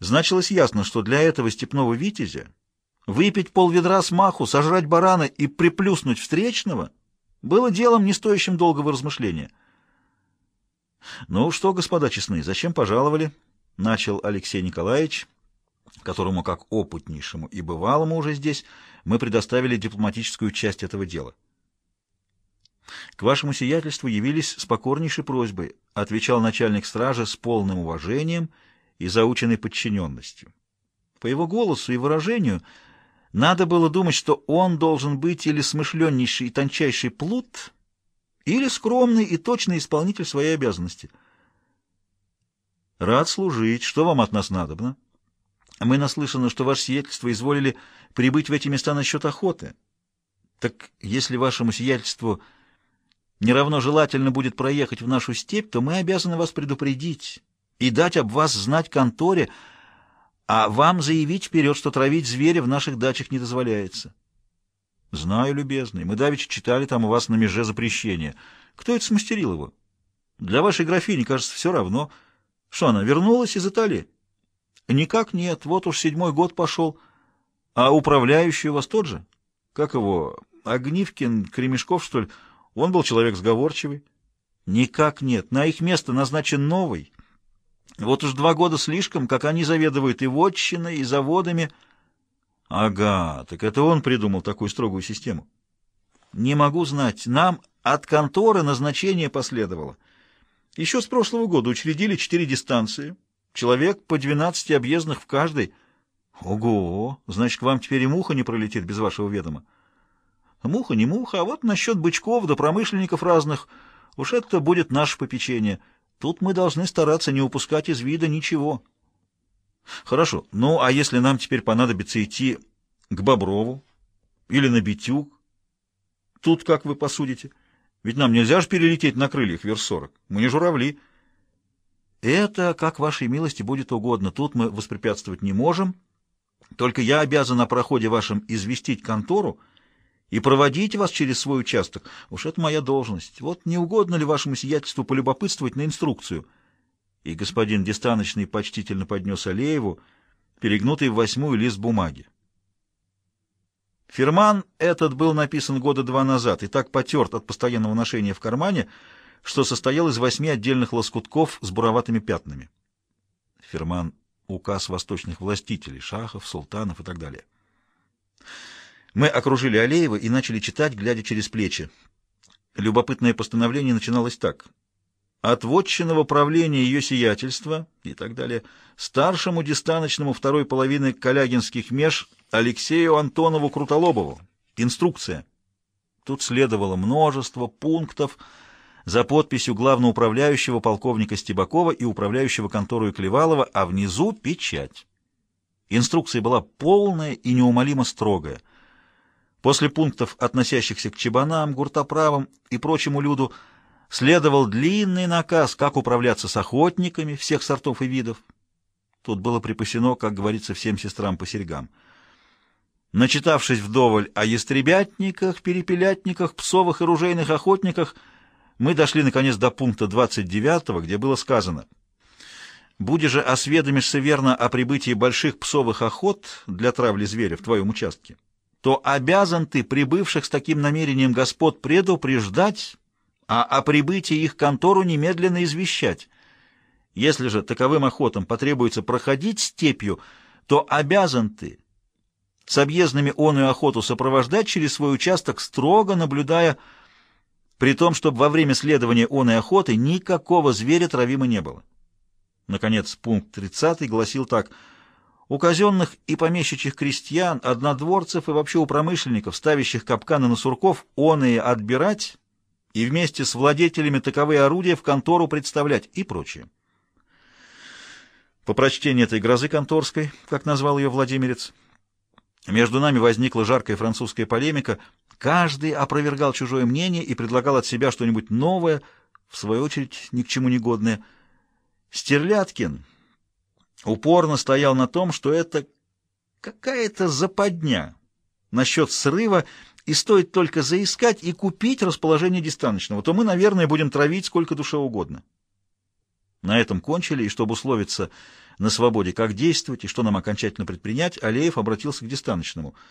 Значилось ясно, что для этого степного витязя выпить полведра смаху, сожрать барана и приплюснуть встречного было делом, не стоящим долгого размышления. «Ну что, господа честные, зачем пожаловали?» — начал Алексей Николаевич, которому, как опытнейшему и бывалому уже здесь, мы предоставили дипломатическую часть этого дела. «К вашему сиятельству явились с покорнейшей просьбой», — отвечал начальник стражи с полным уважением и заученной подчиненностью. По его голосу и выражению надо было думать, что он должен быть или смышленнейший и тончайший плут, или скромный и точный исполнитель своей обязанности. «Рад служить. Что вам от нас надобно?» «Мы наслышаны, что ваше сиятельство изволили прибыть в эти места насчет охоты. Так если вашему сиятельству не равно желательно будет проехать в нашу степь, то мы обязаны вас предупредить и дать об вас знать конторе, а вам заявить вперед, что травить зверя в наших дачах не дозволяется. — Знаю, любезный. Мы давеча читали там у вас на меже запрещение. Кто это смастерил его? Для вашей графини, кажется, все равно. Что она, вернулась из Италии? — Никак нет. Вот уж седьмой год пошел. А управляющий у вас тот же? Как его? Огнивкин, Кремешков, что ли? Он был человек сговорчивый. — Никак нет. На их место назначен новый. Вот уж два года слишком, как они заведуют и вотчиной, и заводами — Ага, так это он придумал такую строгую систему. Не могу знать. Нам от конторы назначение последовало. Еще с прошлого года учредили четыре дистанции. Человек по двенадцати объездных в каждой. Ого! Значит, к вам теперь и муха не пролетит без вашего ведома. Муха не муха, а вот насчет бычков да промышленников разных. Уж это будет наше попечение. Тут мы должны стараться не упускать из вида ничего. Хорошо. Ну, а если нам теперь понадобится идти к Боброву или на Битюк? Тут как вы посудите? Ведь нам нельзя же перелететь на крыльях верст сорок. Мы не журавли. Это, как вашей милости, будет угодно. Тут мы воспрепятствовать не можем. Только я обязан о проходе вашем известить контору и проводить вас через свой участок. Уж это моя должность. Вот не угодно ли вашему сиятельству полюбопытствовать на инструкцию — и господин Дистаночный почтительно поднес Алееву перегнутый в восьмую лист бумаги. Ферман этот был написан года два назад и так потерт от постоянного ношения в кармане, что состоял из восьми отдельных лоскутков с буроватыми пятнами. Ферман — указ восточных властителей, шахов, султанов и так далее. Мы окружили Алеева и начали читать, глядя через плечи. Любопытное постановление начиналось так — от вотчинного правления ее сиятельства и так далее старшему дистаночному второй половины Калягинских меж Алексею Антонову Крутолобову. Инструкция. Тут следовало множество пунктов за подписью главноуправляющего полковника Стебакова и управляющего конторой Клевалова, а внизу печать. Инструкция была полная и неумолимо строгая. После пунктов, относящихся к чебанам, гуртоправам и прочему люду, следовал длинный наказ, как управляться с охотниками всех сортов и видов. Тут было припасено, как говорится, всем сестрам по серьгам. Начитавшись вдоволь о ястребятниках, перепелятниках, псовых и ружейных охотниках, мы дошли, наконец, до пункта 29, где было сказано «Буди же осведомишься верно о прибытии больших псовых охот для травли зверя в твоем участке, то обязан ты, прибывших с таким намерением господ, предупреждать а о прибытии их контору немедленно извещать. Если же таковым охотам потребуется проходить степью, то обязан ты с объездными оную охоту сопровождать через свой участок, строго наблюдая, при том, чтобы во время следования оной охоты никакого зверя травимо не было. Наконец, пункт 30 гласил так. «У казенных и помещичьих крестьян, однодворцев и вообще у промышленников, ставящих капканы на сурков, оные отбирать и вместе с владетелями таковые орудия в контору представлять и прочее. По прочтении этой грозы конторской, как назвал ее Владимирец, между нами возникла жаркая французская полемика. Каждый опровергал чужое мнение и предлагал от себя что-нибудь новое, в свою очередь ни к чему не годное. Стерляткин упорно стоял на том, что это какая-то западня насчет срыва и стоит только заискать и купить расположение дистаночного, то мы, наверное, будем травить сколько душе угодно. На этом кончили, и чтобы условиться на свободе, как действовать и что нам окончательно предпринять, Алеев обратился к дистаночному —